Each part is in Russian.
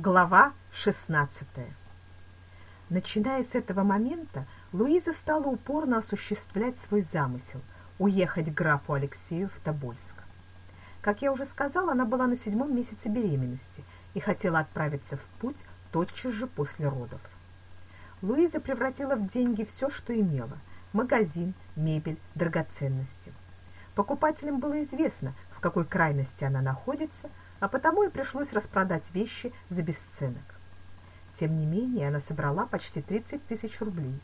Глава 16. Начиная с этого момента, Луиза стала упорно осуществлять свой замысел – уехать к графу Алексею в Тобольск. Как я уже сказала, она была на седьмом месяце беременности и хотела отправиться в путь тотчас же после родов. Луиза превратила в деньги все, что имела – магазин, мебель, драгоценности. Покупателям было известно, в какой крайности она находится – а потому и пришлось распродать вещи за бесценок. Тем не менее, она собрала почти 30 тысяч рублей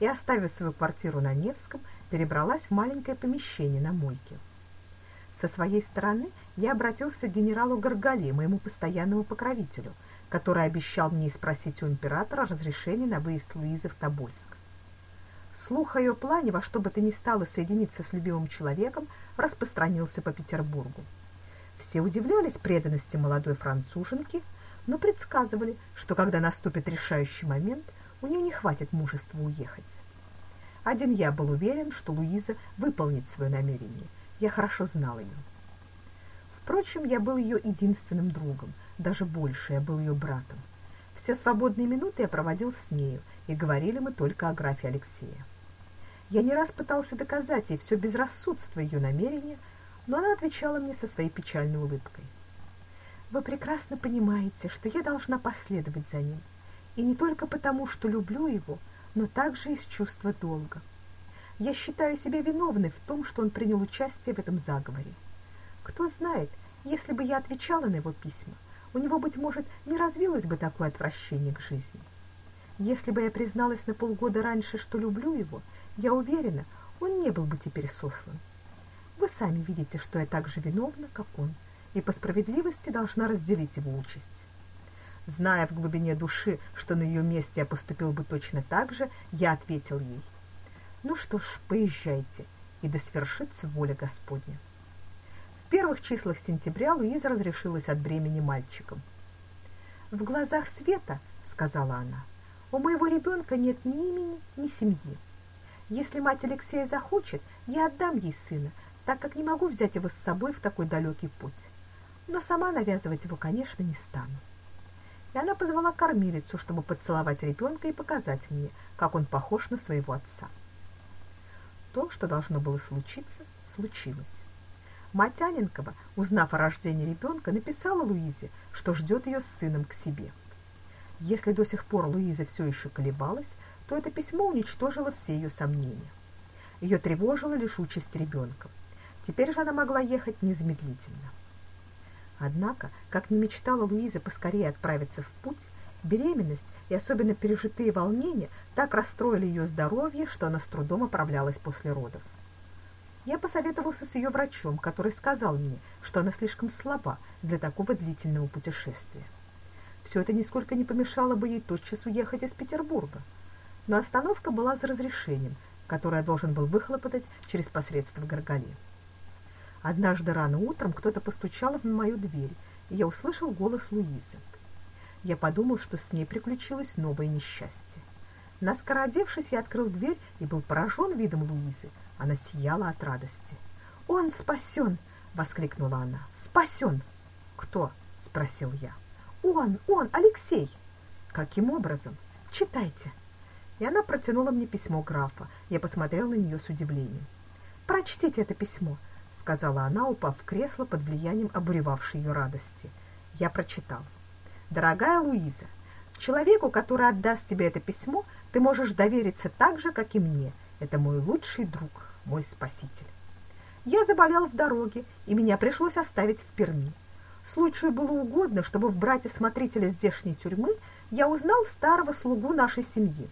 и, оставив свою квартиру на Невском, перебралась в маленькое помещение на мойке. Со своей стороны я обратился к генералу Гаргали, моему постоянному покровителю, который обещал мне спросить у императора разрешения на выезд Луизы в Тобольск. Слух о ее плане во что бы то ни стало соединиться с любимым человеком распространился по Петербургу. Все удивлялись преданности молодой француженки, но предсказывали, что когда наступит решающий момент, у нее не хватит мужества уехать. Один я был уверен, что Луиза выполнит свое намерение. Я хорошо знал ее. Впрочем, я был ее единственным другом, даже больше, я был ее братом. Все свободные минуты я проводил с нею, и говорили мы только о графе Алексея. Я не раз пытался доказать ей все безрассудство ее намерения, но она отвечала мне со своей печальной улыбкой. Вы прекрасно понимаете, что я должна последовать за ним, и не только потому, что люблю его, но также из чувства долга. Я считаю себя виновной в том, что он принял участие в этом заговоре. Кто знает, если бы я отвечала на его письма, у него, быть может, не развилось бы такое отвращение к жизни. Если бы я призналась на полгода раньше, что люблю его, я уверена, он не был бы теперь сослан. Вы сами видите, что я так же виновна, как он, и по справедливости должна разделить его участь. Зная в глубине души, что на ее месте я поступил бы точно так же, я ответил ей, «Ну что ж, поезжайте, и да свершится воля Господня». В первых числах сентября Луиза разрешилась от бремени мальчиком. «В глазах света, — сказала она, — у моего ребенка нет ни имени, ни семьи. Если мать Алексея захочет, я отдам ей сына, так как не могу взять его с собой в такой далекий путь. Но сама навязывать его, конечно, не стану. И она позвала кормилицу, чтобы поцеловать ребенка и показать мне, как он похож на своего отца. То, что должно было случиться, случилось. Мать Аненкова, узнав о рождении ребенка, написала Луизе, что ждет ее с сыном к себе. Если до сих пор Луиза все еще колебалась, то это письмо уничтожило все ее сомнения. Ее тревожила лишь участь ребенка. Теперь же она могла ехать незамедлительно. Однако, как не мечтала Луиза поскорее отправиться в путь, беременность и особенно пережитые волнения так расстроили ее здоровье, что она с трудом оправлялась после родов. Я посоветовался с ее врачом, который сказал мне, что она слишком слаба для такого длительного путешествия. Все это нисколько не помешало бы ей тотчас уехать из Петербурга. Но остановка была за разрешением, которое должен был выхлопотать через посредство Горгали. Однажды рано утром кто-то постучал в мою дверь, и я услышал голос Луизы. Я подумал, что с ней приключилось новое несчастье. Наскоро одевшись, я открыл дверь и был поражен видом Луизы. Она сияла от радости. «Он спасен!» — воскликнула она. «Спасен!» «Кто?» — спросил я. «Он, он, Алексей!» «Каким образом? Читайте!» И она протянула мне письмо графа. Я посмотрел на нее с удивлением. «Прочтите это письмо сказала она, упав в кресло под влиянием обуревавшей ее радости. Я прочитал. «Дорогая Луиза, человеку, который отдаст тебе это письмо, ты можешь довериться так же, как и мне. Это мой лучший друг, мой спаситель. Я заболел в дороге, и меня пришлось оставить в Перми. Случаю было угодно, чтобы в брате смотрителя здешней тюрьмы я узнал старого слугу нашей семьи.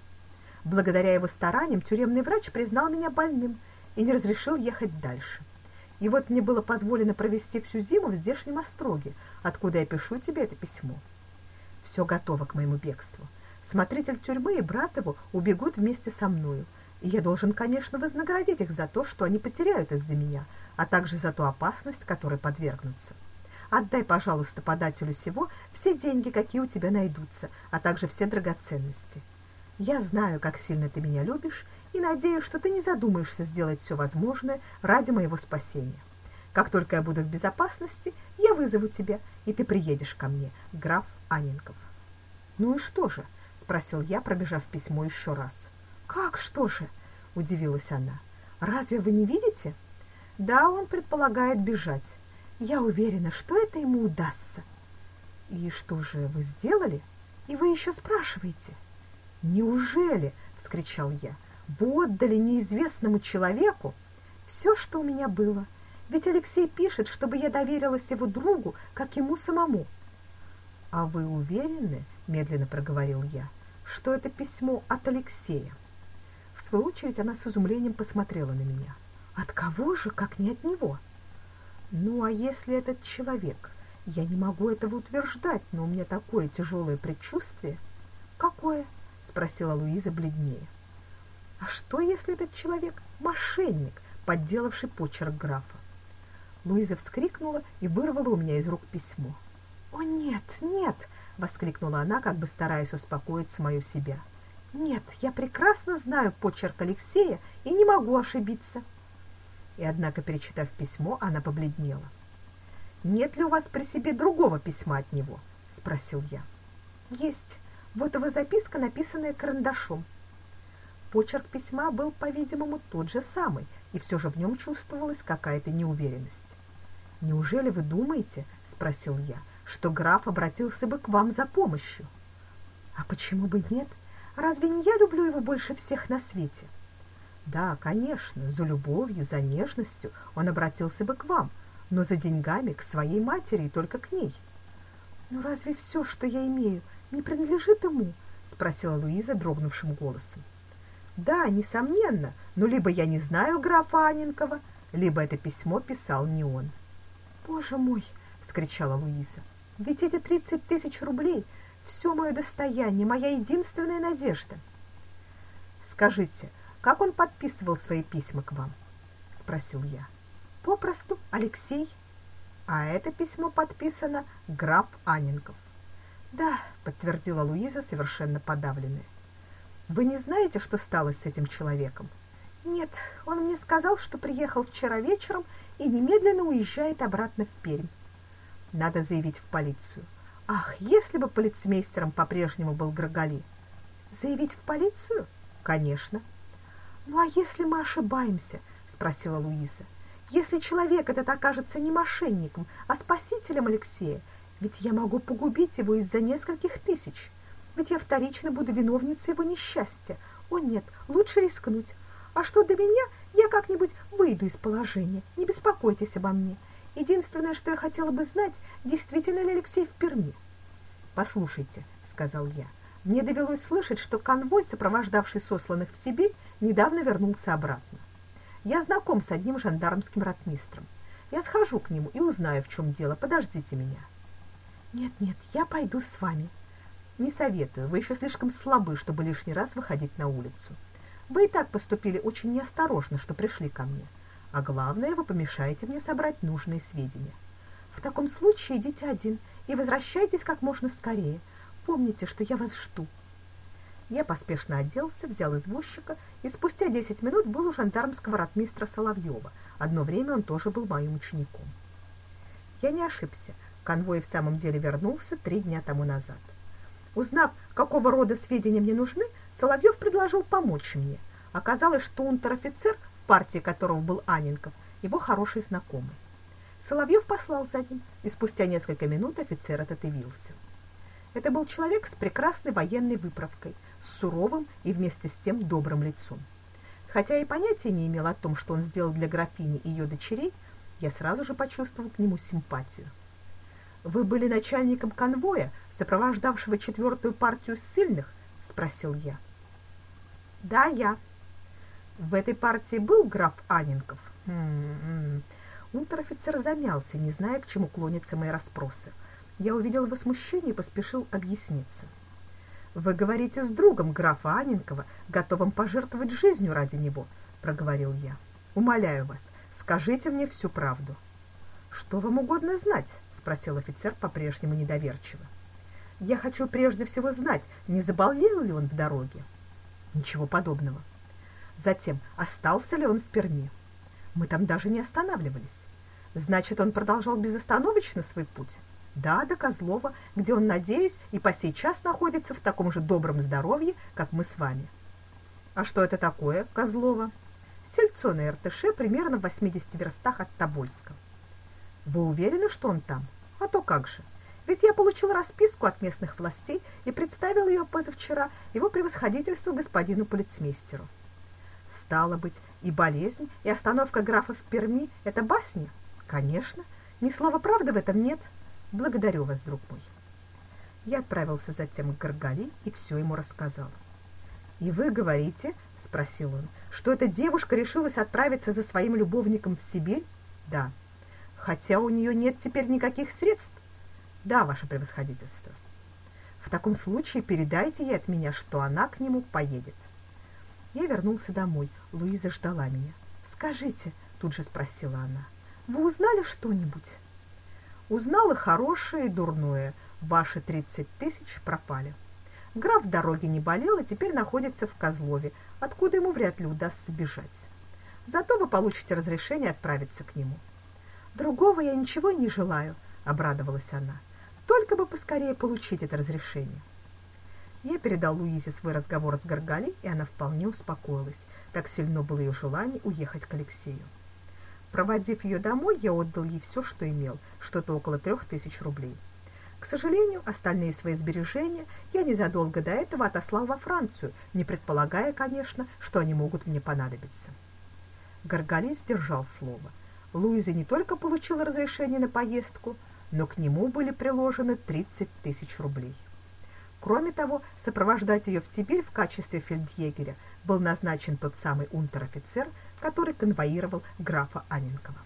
Благодаря его стараниям тюремный врач признал меня больным и не разрешил ехать дальше. И вот мне было позволено провести всю зиму в здешнем остроге, откуда я пишу тебе это письмо. Все готово к моему бегству. Смотритель тюрьмы и брат его убегут вместе со мною, и я должен, конечно, вознаградить их за то, что они потеряют из-за меня, а также за ту опасность, которой подвергнутся. Отдай, пожалуйста, подателю всего все деньги, какие у тебя найдутся, а также все драгоценности. Я знаю, как сильно ты меня любишь, и надеюсь, что ты не задумаешься сделать все возможное ради моего спасения. Как только я буду в безопасности, я вызову тебя, и ты приедешь ко мне, граф Аненков. «Ну и что же?» — спросил я, пробежав письмо еще раз. «Как что же?» — удивилась она. «Разве вы не видите?» «Да, он предполагает бежать. Я уверена, что это ему удастся». «И что же вы сделали? И вы еще спрашиваете?» «Неужели?» — вскричал я. «Вы отдали неизвестному человеку все, что у меня было. Ведь Алексей пишет, чтобы я доверилась его другу, как ему самому». «А вы уверены?» — медленно проговорил я, — что это письмо от Алексея. В свою очередь она с изумлением посмотрела на меня. «От кого же, как не от него?» «Ну, а если этот человек? Я не могу этого утверждать, но у меня такое тяжелое предчувствие». «Какое?» — спросила Луиза бледнее. «А что, если этот человек — мошенник, подделавший почерк графа?» Луиза вскрикнула и вырвала у меня из рук письмо. «О, нет, нет!» — воскликнула она, как бы стараясь успокоить самую себя. «Нет, я прекрасно знаю почерк Алексея и не могу ошибиться». И, однако, перечитав письмо, она побледнела. «Нет ли у вас при себе другого письма от него?» — спросил я. «Есть. Вот его записка, написанная карандашом». Почерк письма был, по-видимому, тот же самый, и все же в нем чувствовалась какая-то неуверенность. «Неужели вы думаете, — спросил я, — что граф обратился бы к вам за помощью. А почему бы нет? Разве не я люблю его больше всех на свете? Да, конечно, за любовью, за нежностью он обратился бы к вам, но за деньгами к своей матери и только к ней. Ну разве все, что я имею, не принадлежит ему? спросила Луиза дрогнувшим голосом. Да, несомненно, но либо я не знаю графа Аненкова, либо это письмо писал не он. Боже мой, вскричала Луиза. Ведь эти тридцать тысяч рублей — все мое достояние, моя единственная надежда. Скажите, как он подписывал свои письма к вам? — спросил я. Попросту Алексей. А это письмо подписано граф Анинков. Да, подтвердила Луиза, совершенно подавленная. Вы не знаете, что стало с этим человеком? Нет, он мне сказал, что приехал вчера вечером и немедленно уезжает обратно в Пермь. Надо заявить в полицию. Ах, если бы полицмейстером по-прежнему был Грагали. Заявить в полицию? Конечно. Ну а если мы ошибаемся, спросила Луиза. Если человек этот окажется не мошенником, а спасителем Алексея, ведь я могу погубить его из-за нескольких тысяч. Ведь я вторично буду виновницей его несчастья. О нет, лучше рискнуть. А что до меня, я как-нибудь выйду из положения. Не беспокойтесь обо мне. Единственное, что я хотела бы знать, действительно ли Алексей в Перми. «Послушайте», — сказал я, — «мне довелось слышать, что конвой, сопровождавший сосланных в Сибирь, недавно вернулся обратно. Я знаком с одним жандармским ротмистром. Я схожу к нему и узнаю, в чем дело. Подождите меня». «Нет-нет, я пойду с вами». «Не советую, вы еще слишком слабы, чтобы лишний раз выходить на улицу. Вы и так поступили очень неосторожно, что пришли ко мне а главное, вы помешаете мне собрать нужные сведения. В таком случае идите один и возвращайтесь как можно скорее. Помните, что я вас жду. Я поспешно оделся, взял извозчика и спустя десять минут был у жандармского ротмистра Соловьева. Одно время он тоже был моим учеником. Я не ошибся. Конвой в самом деле вернулся три дня тому назад. Узнав, какого рода сведения мне нужны, Соловьев предложил помочь мне. Оказалось, что унтер-офицер партии которого был Анинков, его хороший знакомый. Соловьев послал за ним, и спустя несколько минут офицер этот явился. Это был человек с прекрасной военной выправкой, с суровым и вместе с тем добрым лицом. Хотя и понятия не имел о том, что он сделал для графини и ее дочерей, я сразу же почувствовал к нему симпатию. «Вы были начальником конвоя, сопровождавшего четвертую партию ссыльных?» — спросил я. «Да, я», в этой партии был граф Анинков? М-м-м. Унтер-офицер замялся, не зная, к чему клонятся мои расспросы. Я увидел его смущение и поспешил объясниться. «Вы говорите с другом графа Анинкова, готовым пожертвовать жизнью ради него», — проговорил я. «Умоляю вас, скажите мне всю правду». «Что вам угодно знать?» — спросил офицер по-прежнему недоверчиво. «Я хочу прежде всего знать, не заболел ли он в дороге». «Ничего подобного». Затем, остался ли он в Перми. Мы там даже не останавливались. Значит, он продолжал безостановочно свой путь? Да, до Козлова, где он, надеюсь, и по сей час находится в таком же добром здоровье, как мы с вами. А что это такое, Козлова? Сельцо на Иртыше, примерно в 80 верстах от Тобольска. Вы уверены, что он там? А то как же. Ведь я получил расписку от местных властей и представил ее позавчера его превосходительству господину полицмейстеру. Стало быть, и болезнь, и остановка графа в Перми — это басни? Конечно, ни слова правды в этом нет. Благодарю вас, друг мой. Я отправился затем к Гаргали и все ему рассказал. «И вы говорите, — спросил он, — что эта девушка решилась отправиться за своим любовником в Сибирь?» «Да». «Хотя у нее нет теперь никаких средств?» Да, ваше превосходительство. В таком случае передайте ей от меня, что она к нему поедет. Я вернулся домой. Луиза ждала меня. Скажите, тут же спросила она. Вы узнали что-нибудь? Узнала хорошее и дурное. Ваши тридцать тысяч пропали. Граф в дороге не болел и теперь находится в Козлове, откуда ему вряд ли удастся бежать. Зато вы получите разрешение отправиться к нему. Другого я ничего не желаю, обрадовалась она. Только бы поскорее получить это разрешение. Я передал Луизе свой разговор с Гаргали, и она вполне успокоилась. Так сильно было ее желание уехать к Алексею. Проводив ее домой, я отдал ей все, что имел, что-то около трех тысяч рублей. К сожалению, остальные свои сбережения я незадолго до этого отослал во Францию, не предполагая, конечно, что они могут мне понадобиться. Гаргали сдержал слово. Луиза не только получила разрешение на поездку, но к нему были приложены 30 тысяч рублей. Кроме того, сопровождать ее в Сибирь в качестве фельдъегеря был назначен тот самый унтер-офицер, который конвоировал графа Анненкова.